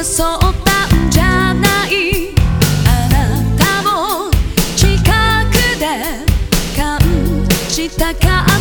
ったんじゃない。あなたも近くで感じたか。